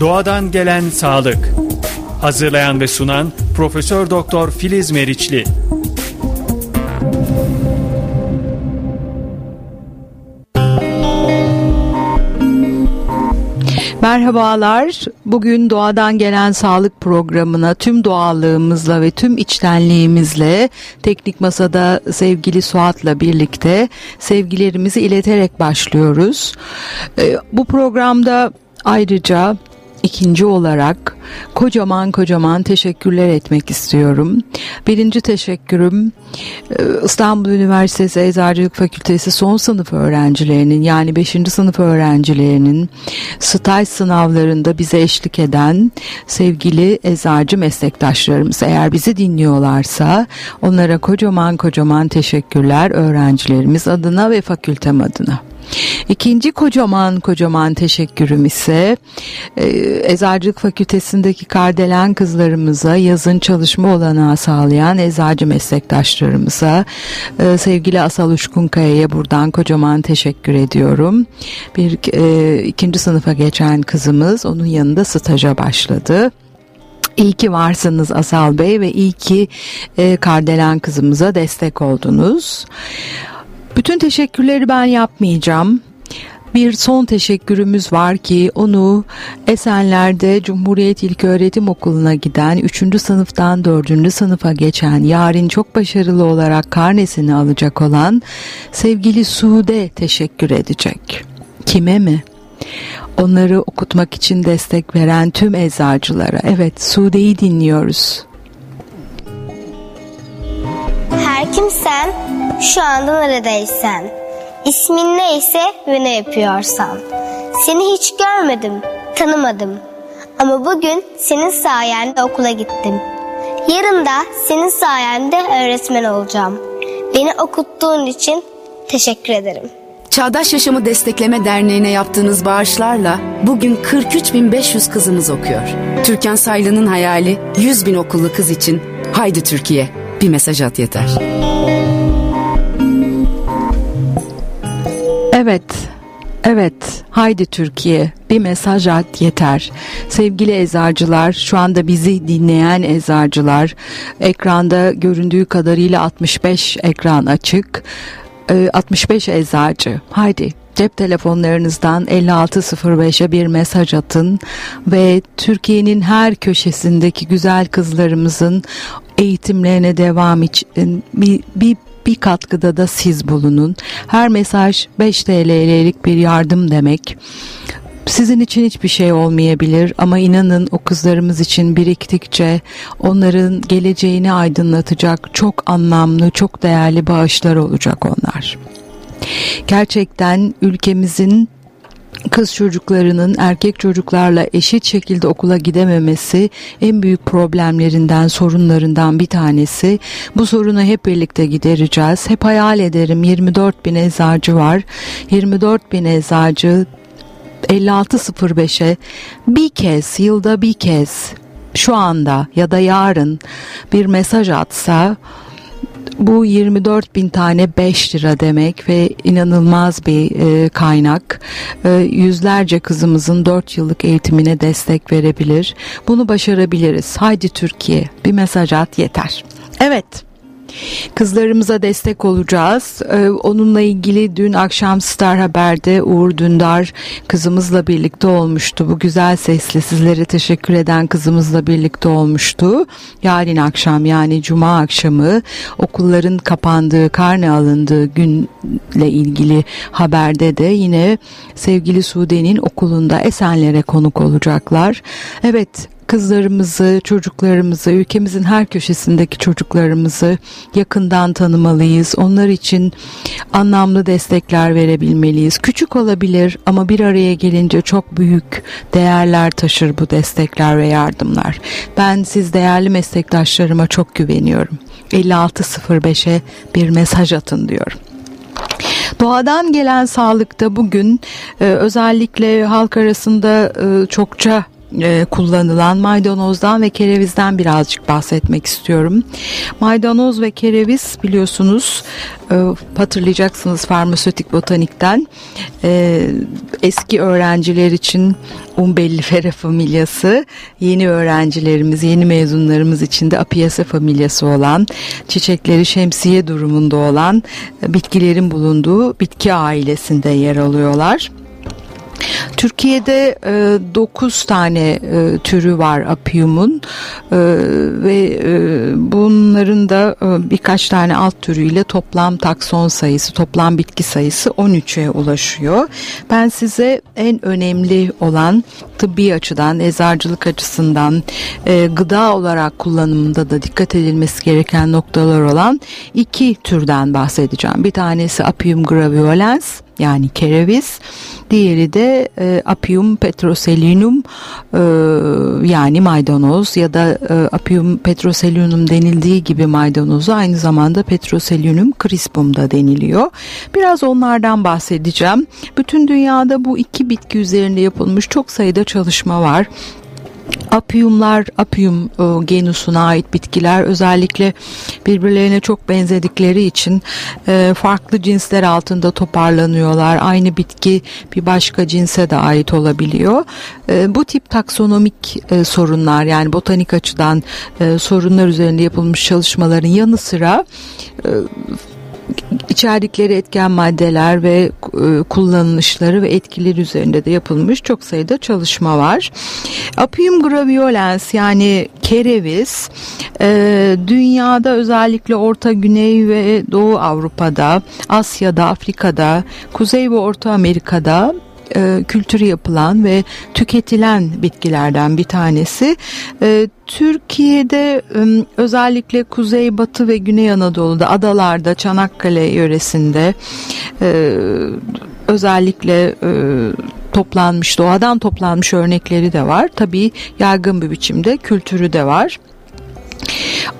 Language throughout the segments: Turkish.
Doğadan gelen sağlık. Hazırlayan ve sunan Profesör Doktor Filiz Meriçli. Merhabalar. Bugün Doğadan Gelen Sağlık programına tüm doğallığımızla ve tüm içtenliğimizle Teknik Masa'da sevgili Suat'la birlikte sevgilerimizi ileterek başlıyoruz. Ee, bu programda ayrıca ikinci olarak kocaman kocaman teşekkürler etmek istiyorum. Birinci teşekkürüm e, İstanbul Üniversitesi Eczacılık Fakültesi son sınıf öğrencilerinin yani 5. sınıf öğrencilerinin staj sınavlarında bize eşlik eden sevgili eczacı meslektaşlarımız eğer bizi dinliyorlarsa onlara kocaman kocaman teşekkürler öğrencilerimiz adına ve fakültem adına. İkinci kocaman kocaman teşekkürüm ise e, Eczacılık Fakültesindeki kardelen kızlarımıza yazın çalışma olanağı sağlayan eczacı meslektaşlarımıza e, sevgili Asal Uşkunkaya'ya buradan kocaman teşekkür ediyorum. Bir e, ikinci sınıfa geçen kızımız onun yanında staja başladı. İyi ki varsınız Asal Bey ve iyi ki e, Kardelen kızımıza destek oldunuz. Bütün teşekkürleri ben yapmayacağım. Bir son teşekkürümüz var ki onu Esenler'de Cumhuriyet İlköğretim Okulu'na giden 3. sınıftan 4. sınıfa geçen yarın çok başarılı olarak karnesini alacak olan sevgili Sude teşekkür edecek. Kime mi? Onları okutmak için destek veren tüm eczacılara. Evet Sude'yi dinliyoruz. Kimsen, şu anda neredeysen. İsmin neyse ve ne yapıyorsan. Seni hiç görmedim, tanımadım. Ama bugün senin sayende okula gittim. Yarın da senin sayende öğretmen olacağım. Beni okuttuğun için teşekkür ederim. Çağdaş Yaşamı Destekleme Derneği'ne yaptığınız bağışlarla bugün 43.500 kızımız okuyor. Türkan Saylı'nın hayali 100 bin okullu kız için Haydi Türkiye bir mesaj at yeter. Evet, evet. Haydi Türkiye bir mesaj at yeter. Sevgili eczacılar, şu anda bizi dinleyen eczacılar, ekranda göründüğü kadarıyla 65 ekran açık. 65 ee, eczacı. Haydi cep telefonlarınızdan 5605'e bir mesaj atın ve Türkiye'nin her köşesindeki güzel kızlarımızın eğitimlerine devam için bir, bir bir katkıda da siz bulunun. Her mesaj 5 TL'lik bir yardım demek. Sizin için hiçbir şey olmayabilir ama inanın o kızlarımız için biriktikçe onların geleceğini aydınlatacak çok anlamlı, çok değerli bağışlar olacak onlar. Gerçekten ülkemizin kız çocuklarının erkek çocuklarla eşit şekilde okula gidememesi en büyük problemlerinden, sorunlarından bir tanesi. Bu sorunu hep birlikte gidereceğiz. Hep hayal ederim 24 bin eczacı var. 24 bin eczacı 5605'e bir kez, yılda bir kez şu anda ya da yarın bir mesaj atsa bu 24 bin tane 5 lira demek ve inanılmaz bir e, kaynak. E, yüzlerce kızımızın 4 yıllık eğitimine destek verebilir. Bunu başarabiliriz. Haydi Türkiye bir mesaj at yeter. Evet. Kızlarımıza destek olacağız. Ee, onunla ilgili dün akşam Star Haber'de Uğur Dündar kızımızla birlikte olmuştu. Bu güzel sesli sizlere teşekkür eden kızımızla birlikte olmuştu. Yarın akşam yani cuma akşamı okulların kapandığı, karne alındığı günle ilgili haberde de yine sevgili Sude'nin okulunda Esenler'e konuk olacaklar. Evet kızlarımızı, çocuklarımızı, ülkemizin her köşesindeki çocuklarımızı yakından tanımalıyız. Onlar için anlamlı destekler verebilmeliyiz. Küçük olabilir ama bir araya gelince çok büyük değerler taşır bu destekler ve yardımlar. Ben siz değerli meslektaşlarıma çok güveniyorum. 5605'e bir mesaj atın diyorum. Doğadan gelen sağlıkta bugün e, özellikle halk arasında e, çokça e, kullanılan maydanozdan ve kerevizden birazcık bahsetmek istiyorum. Maydanoz ve kereviz biliyorsunuz e, hatırlayacaksınız farmasötik botanikten e, eski öğrenciler için umbellifera familyası yeni öğrencilerimiz yeni mezunlarımız için de apiaceae familyası olan çiçekleri şemsiye durumunda olan bitkilerin bulunduğu bitki ailesinde yer alıyorlar. Türkiye'de e, 9 tane e, türü var apiyumun e, ve e, bunların da e, birkaç tane alt türüyle toplam takson sayısı, toplam bitki sayısı 13'e ulaşıyor. Ben size en önemli olan tıbbi açıdan, eczacılık açısından, e, gıda olarak kullanımında da dikkat edilmesi gereken noktalar olan iki türden bahsedeceğim. Bir tanesi Apium graviolens yani kereviz. Diğeri de e, Apium petroselinum e, yani maydanoz ya da e, Apium petroselinum denildiği gibi maydanozu aynı zamanda Petroselinum crispum da deniliyor. Biraz onlardan bahsedeceğim. Bütün dünyada bu iki bitki üzerinde yapılmış çok sayıda çalışma var. Apiyumlar, apiyum e, genusuna ait bitkiler özellikle birbirlerine çok benzedikleri için e, farklı cinsler altında toparlanıyorlar. Aynı bitki bir başka cinse de ait olabiliyor. E, bu tip taksonomik sorunlar yani botanik açıdan sorunlar üzerinde yapılmış çalışmaların yanı sıra içerdikleri etken maddeler ve e, kullanılışları ve etkileri üzerinde de yapılmış çok sayıda çalışma var. Apium graviolens yani kereviz e, dünyada özellikle Orta Güney ve Doğu Avrupa'da, Asya'da, Afrika'da, Kuzey ve Orta Amerika'da e, kültürü yapılan ve tüketilen bitkilerden bir tanesi. E, Türkiye'de e, özellikle Kuzey Batı ve Güney Anadolu'da adalarda Çanakkale yöresinde e, özellikle e, toplanmış doğadan toplanmış örnekleri de var. Tabii yaygın bir biçimde kültürü de var.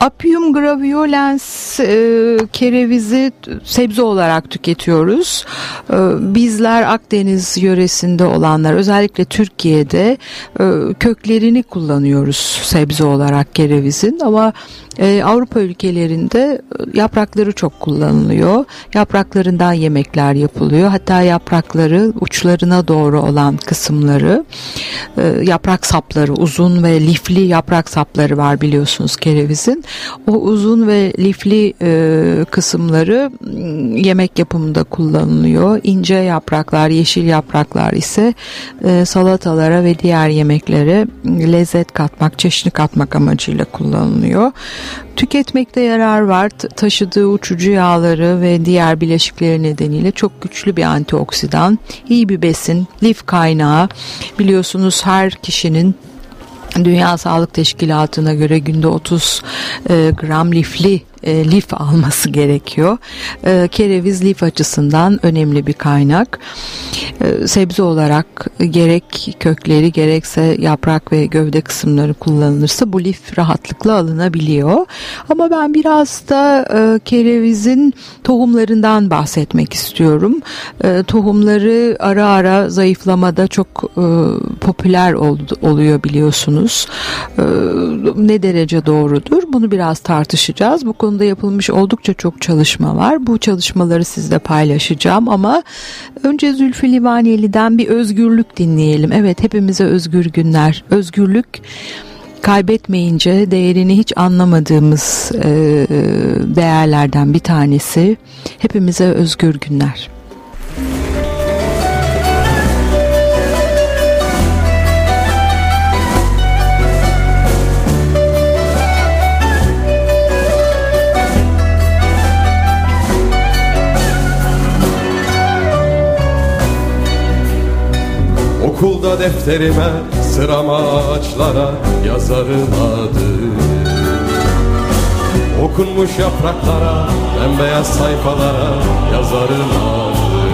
Apium graviolens e, kerevizi sebze olarak tüketiyoruz. E, bizler Akdeniz yöresinde olanlar özellikle Türkiye'de e, köklerini kullanıyoruz sebze olarak kerevizin ama ee, Avrupa ülkelerinde e, yaprakları çok kullanılıyor. Yapraklarından yemekler yapılıyor. Hatta yaprakları uçlarına doğru olan kısımları e, yaprak sapları uzun ve lifli yaprak sapları var biliyorsunuz kerevizin. O uzun ve lifli e, kısımları yemek yapımında kullanılıyor. İnce yapraklar, yeşil yapraklar ise e, salatalara ve diğer yemeklere lezzet katmak, çeşni katmak amacıyla kullanılıyor. Tüketmekte yarar var. Taşıdığı uçucu yağları ve diğer bileşikleri nedeniyle çok güçlü bir antioksidan, iyi bir besin, lif kaynağı. Biliyorsunuz her kişinin Dünya Sağlık Teşkilatı'na göre günde 30 e, gram lifli e, lif alması gerekiyor. E, kereviz lif açısından önemli bir kaynak. E, sebze olarak gerek kökleri gerekse yaprak ve gövde kısımları kullanılırsa bu lif rahatlıkla alınabiliyor. Ama ben biraz da e, kerevizin tohumlarından bahsetmek istiyorum. E, tohumları ara ara zayıflamada çok e, popüler ol, oluyor biliyorsunuz. E, ne derece doğrudur? Bunu biraz tartışacağız. Bu konuda yapılmış oldukça çok çalışma var. Bu çalışmaları sizle paylaşacağım ama önce Zülfü Livaneli'den bir özgürlük dinleyelim. Evet hepimize özgür günler. Özgürlük kaybetmeyince değerini hiç anlamadığımız e, değerlerden bir tanesi. Hepimize özgür günler. Okulda defterime sırama ağaçlara yazarım adı. Okunmuş yapraklara bembeyaz sayfalara yazarım adı.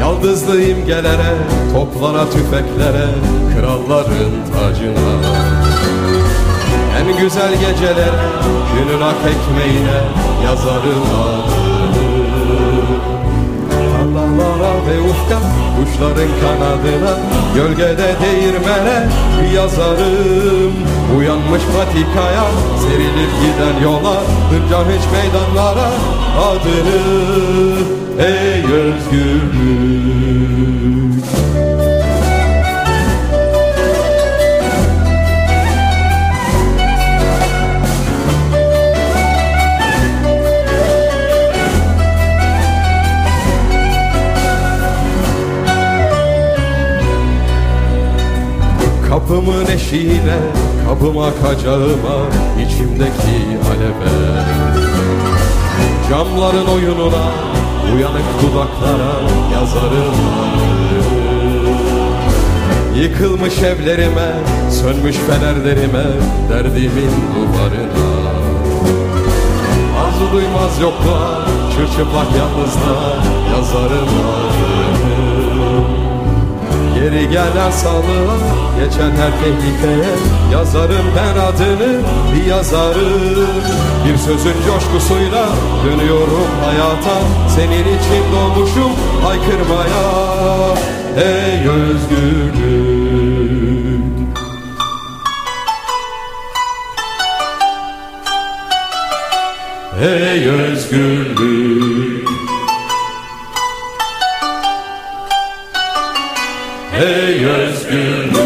Yaldızlı imgelere toplara tüfeklere kralların tacına. En güzel gecelere günün ak ekmeğine yazarım adı mavi ufka Kuşların kanadına Gölgede değirmene yazarım. Uyanmış patikaya Serilip giden yola Hınca hiç meydanlara Adını. Ey özgürlük Kapımın eşiğine, kapım akacağıma, içimdeki aleve. Camların oyununa, uyanık dudaklara yazarım. Yıkılmış evlerime, sönmüş fenerlerime, derdimin duvarına. Arzu duymaz yokluğa, çırçıplak yalnızlığa yazarım. adını Geri gelen sağlığa Geçen her tehlikeye Yazarım ben adını Bir yazarım Bir sözün coşkusuyla Dönüyorum hayata. Senin için doğmuşum Haykırmaya. Ey özgürlük Ey özgürlük Ey özgürlük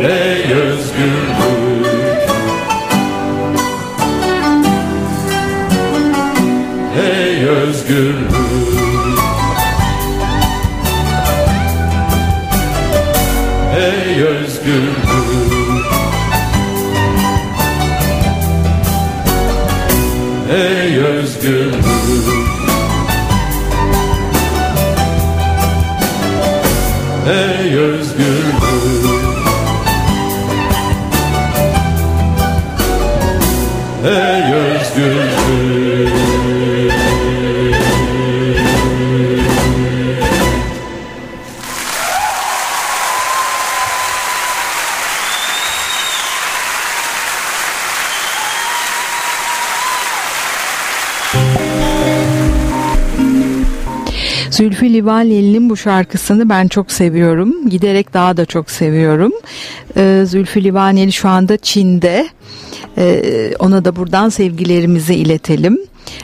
Ey özgürlük Ey özgürlük Ey özgürlük Ey özgürlük Ey özgürlük Ey özgürlük Zülfü Livaneli'nin bu şarkısını ben çok seviyorum. Giderek daha da çok seviyorum. Ee, Zülfü Livaneli şu anda Çin'de. Ee, ona da buradan sevgilerimizi iletelim.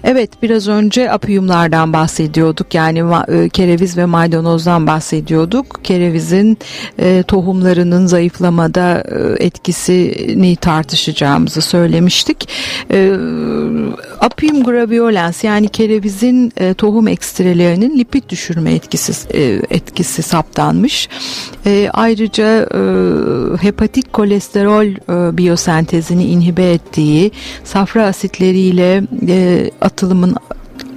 Evet biraz önce apiyumlardan bahsediyorduk yani e, kereviz ve maydanozdan bahsediyorduk. Kerevizin e, tohumlarının zayıflamada e, etkisini tartışacağımızı söylemiştik. E, apiyum graviolens yani kerevizin e, tohum ekstrelerinin lipid düşürme etkisi e, etkisi saptanmış. E, ayrıca e, hepatik kolesterol e, biyosentezini inhibe ettiği safra asitleriyle e, atılımın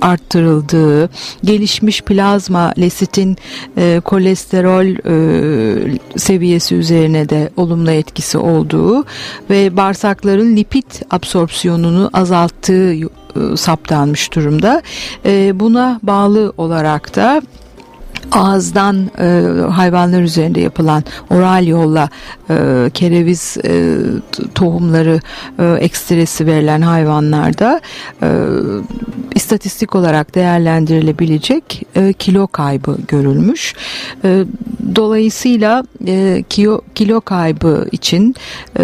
arttırıldığı, gelişmiş plazma lesitin e, kolesterol e, seviyesi üzerine de olumlu etkisi olduğu ve bağırsakların lipid absorpsiyonunu azalttığı e, saptanmış durumda. E, buna bağlı olarak da ağızdan e, hayvanlar üzerinde yapılan oral yolla e, kereviz e, tohumları e, ekstresi verilen hayvanlarda e, istatistik olarak değerlendirilebilecek e, kilo kaybı görülmüş. E, dolayısıyla e, kilo, kilo kaybı için e,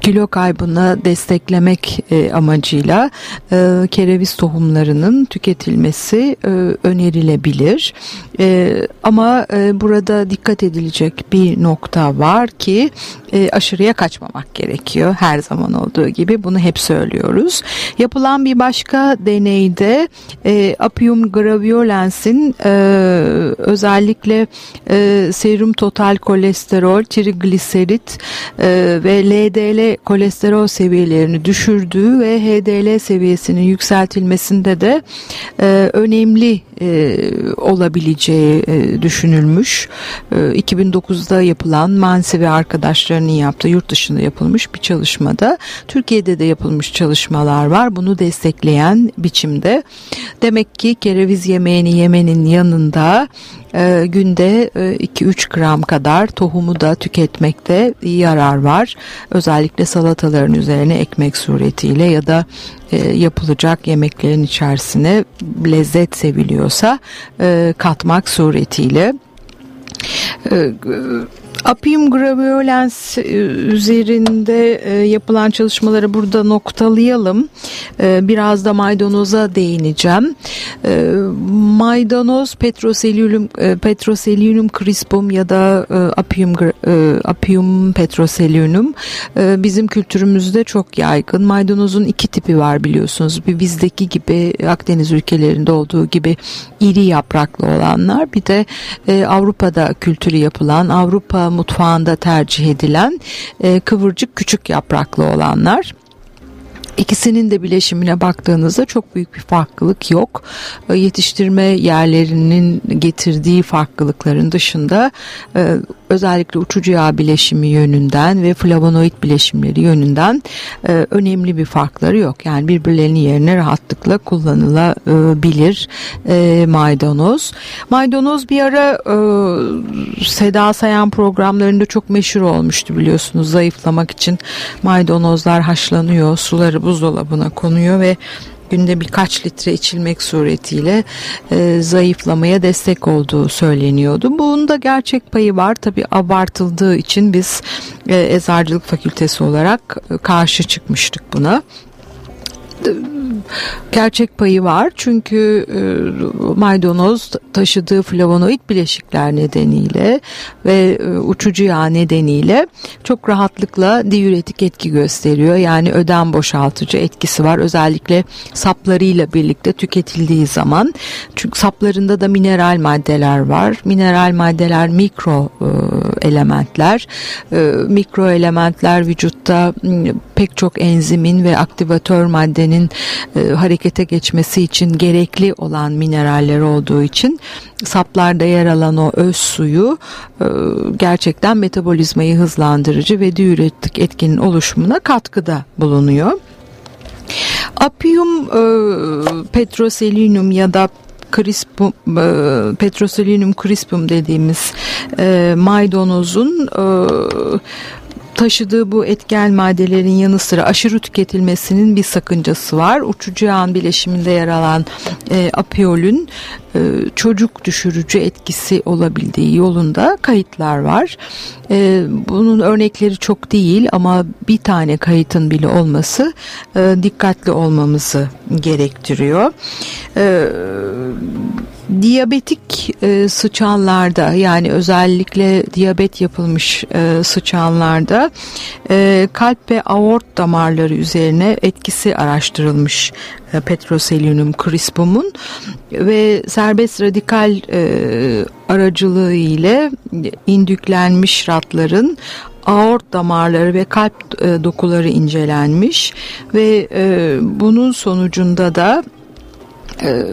kilo kaybını desteklemek e, amacıyla e, kereviz tohumlarının tüketilmesi e, önerilebilir. E, ama e, burada dikkat edilecek bir nokta var ki e, aşırıya kaçmamak gerekiyor. Her zaman olduğu gibi bunu hep söylüyoruz. Yapılan bir başka deneyde e, apium graviolens'in e, özellikle e, serum total kolesterol, trigliserit e, ve LDL kolesterol seviyelerini düşürdüğü ve HDL seviyesinin yükseltilmesinde de e, önemli e, olabileceği e, düşünülmüş. E, 2009'da yapılan Mansi ve arkadaşlarının yaptığı yurt dışında yapılmış bir çalışmada Türkiye'de de yapılmış çalışmalar var. Bunu destekleyen biçimde. Demek ki kereviz yemeğini yemenin yanında e, günde e, 2-3 gram kadar tohumu da tüketmekte yarar var. Özellikle salataların üzerine ekmek suretiyle ya da e, yapılacak yemeklerin içerisine lezzet seviliyorsa e, katmak suretiyle. E, Apium graveolens e, üzerinde e, yapılan çalışmaları burada noktalayalım. E, biraz da maydanoza değineceğim. Maydanoz Petroselium Petroselium crispum ya da Apium Apium petroselium bizim kültürümüzde çok yaygın. Maydanozun iki tipi var biliyorsunuz. Bir bizdeki gibi Akdeniz ülkelerinde olduğu gibi iri yapraklı olanlar bir de Avrupa'da kültürü yapılan Avrupa mutfağında tercih edilen e, kıvırcık küçük yapraklı olanlar. İkisinin de bileşimine baktığınızda çok büyük bir farklılık yok. E, yetiştirme yerlerinin getirdiği farklılıkların dışında e, özellikle uçucu yağ bileşimi yönünden ve flavonoid bileşimleri yönünden e, önemli bir farkları yok. Yani birbirlerinin yerine rahatlıkla kullanılabilir e, maydanoz. Maydanoz bir ara e, Seda Sayan programlarında çok meşhur olmuştu biliyorsunuz. Zayıflamak için maydanozlar haşlanıyor, suları buzdolabına konuyor ve günde birkaç litre içilmek suretiyle e, zayıflamaya destek olduğu söyleniyordu. Bunun da gerçek payı var. Tabi abartıldığı için biz e, eczacılık fakültesi olarak e, karşı çıkmıştık buna gerçek payı var çünkü e, maydanoz taşıdığı flavonoid bileşikler nedeniyle ve e, uçucu yağ nedeniyle çok rahatlıkla diüretik etki gösteriyor. Yani ödem boşaltıcı etkisi var özellikle saplarıyla birlikte tüketildiği zaman. Çünkü saplarında da mineral maddeler var. Mineral maddeler mikro e, elementler. E, mikro elementler vücutta pek çok enzimin ve aktivatör maddenin e, harekete geçmesi için gerekli olan mineraller olduğu için saplarda yer alan o öz suyu e, gerçekten metabolizmayı hızlandırıcı ve diüretik etkinin oluşumuna katkıda bulunuyor. Apium e, petroselinum ya da crispum, e, petroselinum crispum dediğimiz e, maydanozun taşıdığı bu etken maddelerin yanı sıra aşırı tüketilmesinin bir sakıncası var. Uçucu yağın bileşiminde yer alan e, apiolün e, çocuk düşürücü etkisi olabildiği yolunda kayıtlar var. E, bunun örnekleri çok değil ama bir tane kayıtın bile olması e, dikkatli olmamızı gerektiriyor. E, Diyabetik e, sıçanlarda yani özellikle diyabet yapılmış e, sıçanlarda e, kalp ve aort damarları üzerine etkisi araştırılmış e, Petroselium crispum'un ve serbest radikal e, aracılığı ile indüklenmiş ratların aort damarları ve kalp e, dokuları incelenmiş ve e, bunun sonucunda da e,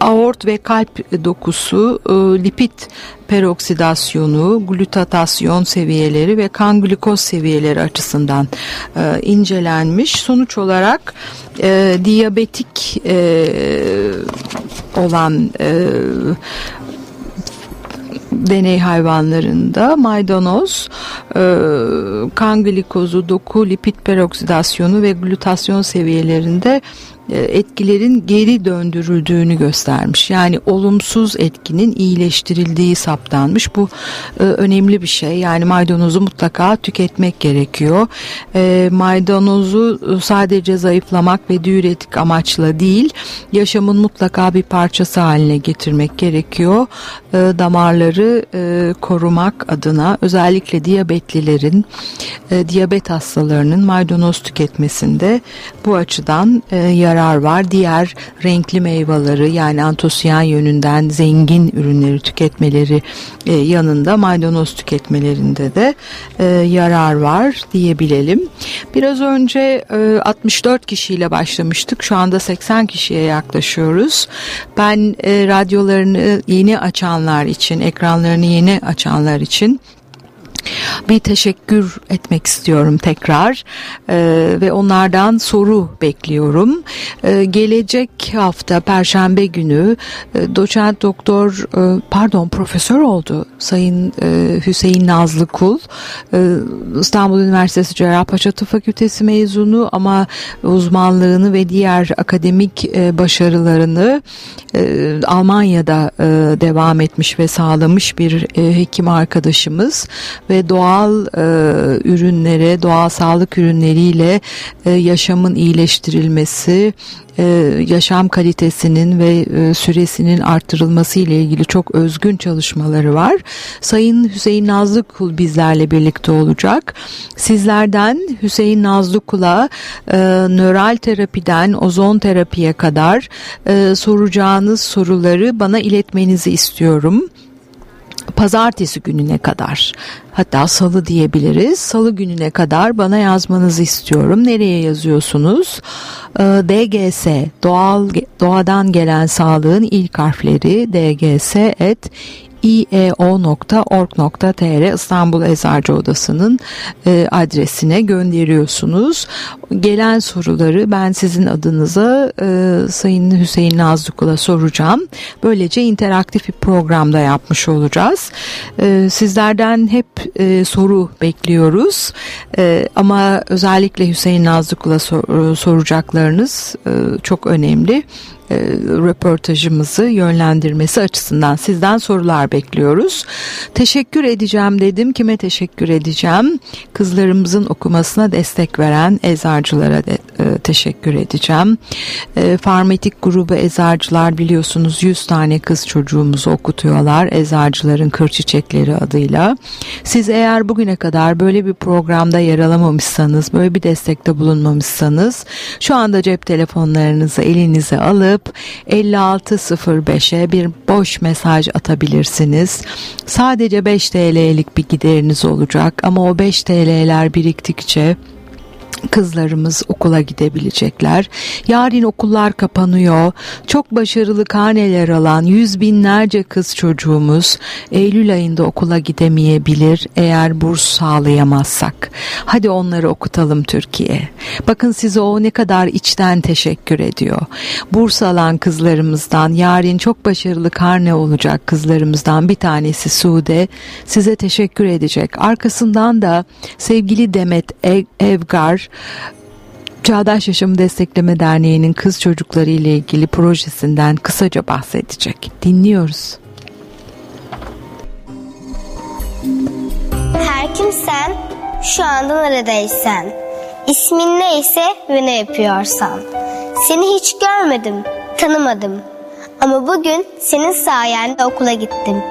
aort ve kalp dokusu, e, lipid peroksidasyonu, glutatasyon seviyeleri ve kan glikoz seviyeleri açısından e, incelenmiş. Sonuç olarak e, diyabetik olan deney hayvanlarında maydanoz e, kan glikozu, doku, lipid peroksidasyonu ve glutasyon seviyelerinde etkilerin geri döndürüldüğünü göstermiş. Yani olumsuz etkinin iyileştirildiği saptanmış. Bu e, önemli bir şey. Yani maydanozu mutlaka tüketmek gerekiyor. E, maydanozu sadece zayıflamak ve diüretik amaçla değil, yaşamın mutlaka bir parçası haline getirmek gerekiyor. E, damarları e, korumak adına özellikle diyabetlilerin, e, diyabet hastalarının maydanoz tüketmesinde bu açıdan e, yarar var. Diğer renkli meyveleri yani antosiyan yönünden zengin ürünleri tüketmeleri e, yanında maydanoz tüketmelerinde de e, yarar var diyebilelim. Biraz önce e, 64 kişiyle başlamıştık. Şu anda 80 kişiye yaklaşıyoruz. Ben e, radyolarını yeni açanlar için, ekranlarını yeni açanlar için bir teşekkür etmek istiyorum tekrar e, ve onlardan soru bekliyorum. E, gelecek hafta Perşembe günü e, doçent doktor e, pardon profesör oldu Sayın e, Hüseyin Nazlı Kul e, İstanbul Üniversitesi Cerrahpaşa Tıp Fakültesi mezunu ama uzmanlığını ve diğer akademik e, başarılarını e, Almanya'da e, devam etmiş ve sağlamış bir e, hekim arkadaşımız ve doğal e, ürünlere, doğal sağlık ürünleriyle e, yaşamın iyileştirilmesi, e, yaşam kalitesinin ve e, süresinin arttırılması ile ilgili çok özgün çalışmaları var. Sayın Hüseyin Nazlıkul bizlerle birlikte olacak. Sizlerden Hüseyin Nazlıkul'a e, nöral terapiden ozon terapiye kadar e, soracağınız soruları bana iletmenizi istiyorum pazartesi gününe kadar hatta salı diyebiliriz. Salı gününe kadar bana yazmanızı istiyorum. Nereye yazıyorsunuz? Ee, DGS doğal doğadan gelen sağlığın ilk harfleri DGS et ieo.org.tr İstanbul Eczacı Odası'nın e, adresine gönderiyorsunuz. Gelen soruları ben sizin adınıza e, Sayın Hüseyin Nazlıkul'a soracağım. Böylece interaktif bir programda yapmış olacağız. E, sizlerden hep soru bekliyoruz. Ama özellikle Hüseyin Nazlıkul'a sor, soracaklarınız e, çok önemli e, röportajımızı yönlendirmesi açısından sizden sorular bekliyoruz. Teşekkür edeceğim dedim. Kime teşekkür edeceğim? Kızlarımızın okumasına destek veren eczacılara de, e, teşekkür edeceğim. E, Farmetik grubu eczacılar biliyorsunuz 100 tane kız çocuğumuzu okutuyorlar. Eczacıların kır çiçekleri adıyla. Siz eğer bugüne kadar böyle bir programda yer alamamışsanız, böyle bir destekte bulunmamışsanız şu anda cep telefonlarınızı elinize alıp 5605'e bir boş mesaj atabilirsiniz. Sadece 5 TL'lik bir gideriniz olacak ama o 5 TL'ler biriktikçe kızlarımız okula gidebilecekler. Yarın okullar kapanıyor. Çok başarılı karneler alan yüz binlerce kız çocuğumuz Eylül ayında okula gidemeyebilir eğer burs sağlayamazsak. Hadi onları okutalım Türkiye. Bakın size o ne kadar içten teşekkür ediyor. Burs alan kızlarımızdan yarın çok başarılı karne olacak kızlarımızdan bir tanesi Sude size teşekkür edecek. Arkasından da sevgili Demet Evgar Çağdaş Yaşam Destekleme Derneği'nin kız çocukları ile ilgili projesinden kısaca bahsedecek. Dinliyoruz. Her kimsen, şu anda neredeysen, ismin neyse ve ne yapıyorsan. Seni hiç görmedim, tanımadım. Ama bugün senin sayende okula gittim.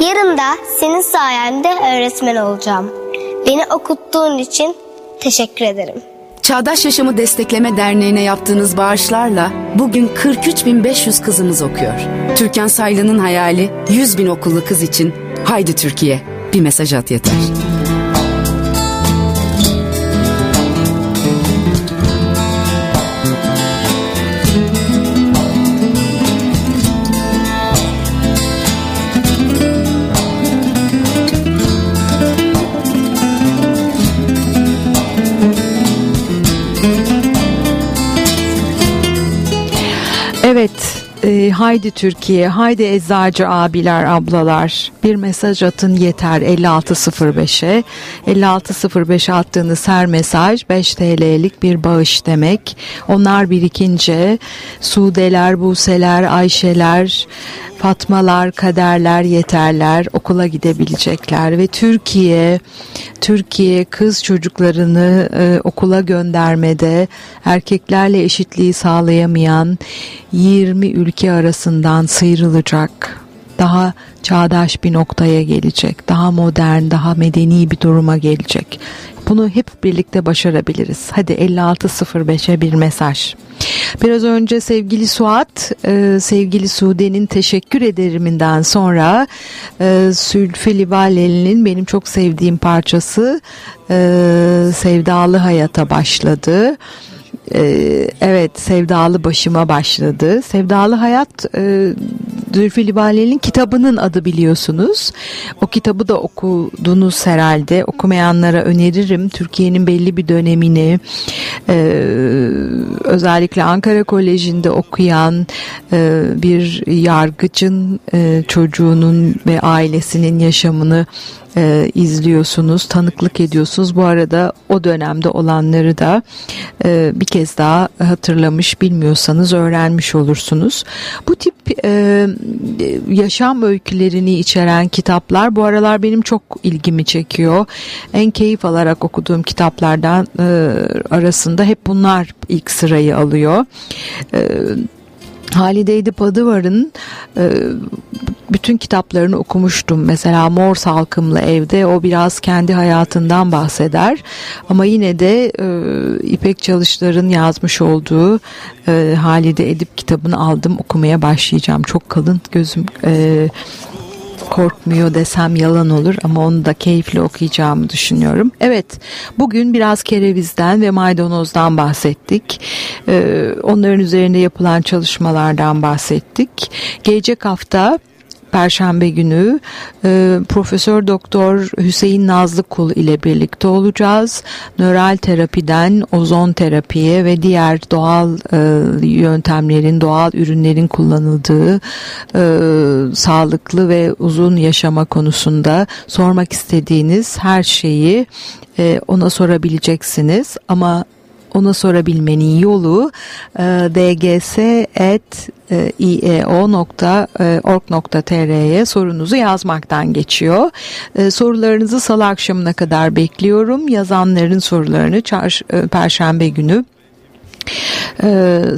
Yarın da senin sayende öğretmen olacağım. Beni okuttuğun için Teşekkür ederim. Çağdaş Yaşamı Destekleme Derneği'ne yaptığınız bağışlarla bugün 43.500 kızımız okuyor. Türkan Saylı'nın hayali 100 bin okullu kız için Haydi Türkiye bir mesaj at yeter. Haydi Türkiye, haydi eczacı abiler, ablalar bir mesaj atın yeter 5605'e. 5605'e attığınız her mesaj 5 TL'lik bir bağış demek. Onlar birikince Sudeler, Buseler, Ayşeler, Fatmalar, kaderler, yeterler okula gidebilecekler ve Türkiye Türkiye kız çocuklarını e, okula göndermede erkeklerle eşitliği sağlayamayan 20 ülke arasından sıyrılacak. Daha çağdaş bir noktaya gelecek. Daha modern, daha medeni bir duruma gelecek. Bunu hep birlikte başarabiliriz. Hadi 5605'e bir mesaj. Biraz önce sevgili Suat, e, sevgili Sude'nin teşekkür ederiminden sonra e, Sülfü benim çok sevdiğim parçası e, Sevdalı Hayata başladı. Ee, evet sevdalı başıma başladı. Sevdalı hayat e, Zülfü Livaneli'nin kitabının adı biliyorsunuz. O kitabı da okudunuz herhalde. Okumayanlara öneririm. Türkiye'nin belli bir dönemini e, özellikle Ankara Koleji'nde okuyan e, bir yargıcın e, çocuğunun ve ailesinin yaşamını e, izliyorsunuz, tanıklık ediyorsunuz. Bu arada o dönemde olanları da e, bir kez daha hatırlamış, bilmiyorsanız öğrenmiş olursunuz. Bu tip e, yaşam öykülerini içeren kitaplar bu aralar benim çok ilgimi çekiyor. En keyif alarak okuduğum kitaplardan e, arasında hep bunlar ilk sırayı alıyor. E, Halide Edip Adıvar'ın e, bütün kitaplarını okumuştum. Mesela Mor Salkımlı Evde o biraz kendi hayatından bahseder. Ama yine de e, İpek Çalışlar'ın yazmış olduğu e, Halide Edip kitabını aldım okumaya başlayacağım. Çok kalın gözüm e, korkmuyor desem yalan olur ama onu da keyifli okuyacağımı düşünüyorum. Evet bugün biraz kerevizden ve maydanozdan bahsettik. Ee, onların üzerinde yapılan çalışmalardan bahsettik. Gelecek hafta Perşembe günü e, Profesör Doktor Hüseyin Nazlıkul ile birlikte olacağız. Nöral terapiden ozon terapiye ve diğer doğal e, yöntemlerin, doğal ürünlerin kullanıldığı e, sağlıklı ve uzun yaşama konusunda sormak istediğiniz her şeyi e, ona sorabileceksiniz ama ona sorabilmenin yolu e, dgs.ieo.org.tr'ye sorunuzu yazmaktan geçiyor. E, sorularınızı salı akşamına kadar bekliyorum. Yazanların sorularını e, perşembe günü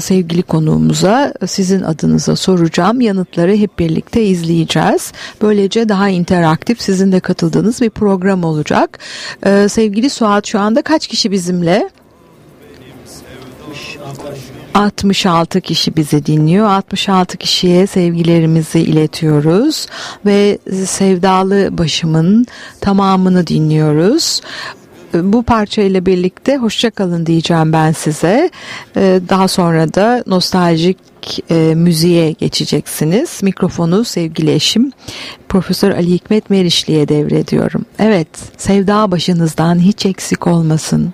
sevgili konuğumuza sizin adınıza soracağım. Yanıtları hep birlikte izleyeceğiz. Böylece daha interaktif sizin de katıldığınız bir program olacak. Sevgili Suat şu anda kaç kişi bizimle? 66 kişi bizi dinliyor. 66 kişiye sevgilerimizi iletiyoruz ve Sevdalı Başımın tamamını dinliyoruz. Bu parçayla birlikte hoşçakalın diyeceğim ben size. Ee, daha sonra da nostaljik e, müziğe geçeceksiniz. Mikrofonu sevgili eşim Profesör Ali Hikmet Merişli'ye devrediyorum. Evet, sevda başınızdan hiç eksik olmasın.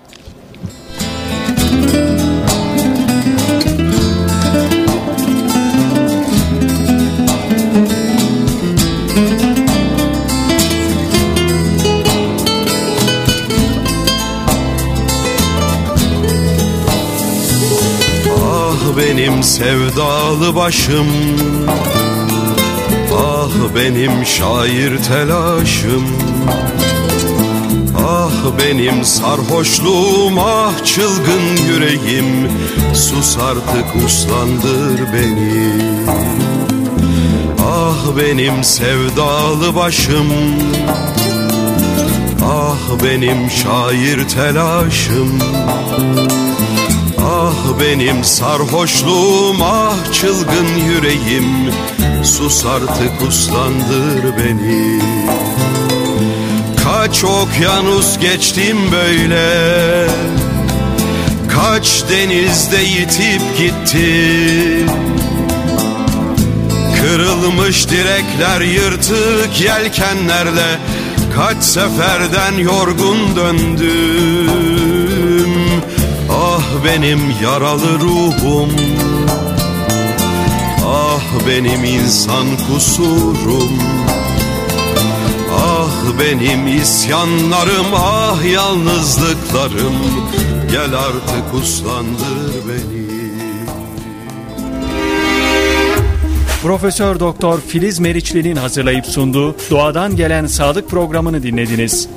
Benim sevdalı başım. Ah benim şair telaşım. Ah benim sarhoşluğum ah çılgın yüreğim. Sus artık uslandır beni. Ah benim sevdalı başım. Ah benim şair telaşım benim sarhoşluğum ah çılgın yüreğim. Sus artık uslandır beni. Kaç okyanus geçtim böyle. Kaç denizde yitip gitti Kırılmış direkler yırtık yelkenlerle Kaç seferden yorgun döndüm benim yaralı ruhum. Ah benim insan kusurum. Ah benim isyanlarım ah yalnızlıklarım. Gel artık uslandır beni. Profesör Doktor Filiz Meriçli'nin hazırlayıp sunduğu Doğadan Gelen Sağlık programını dinlediniz.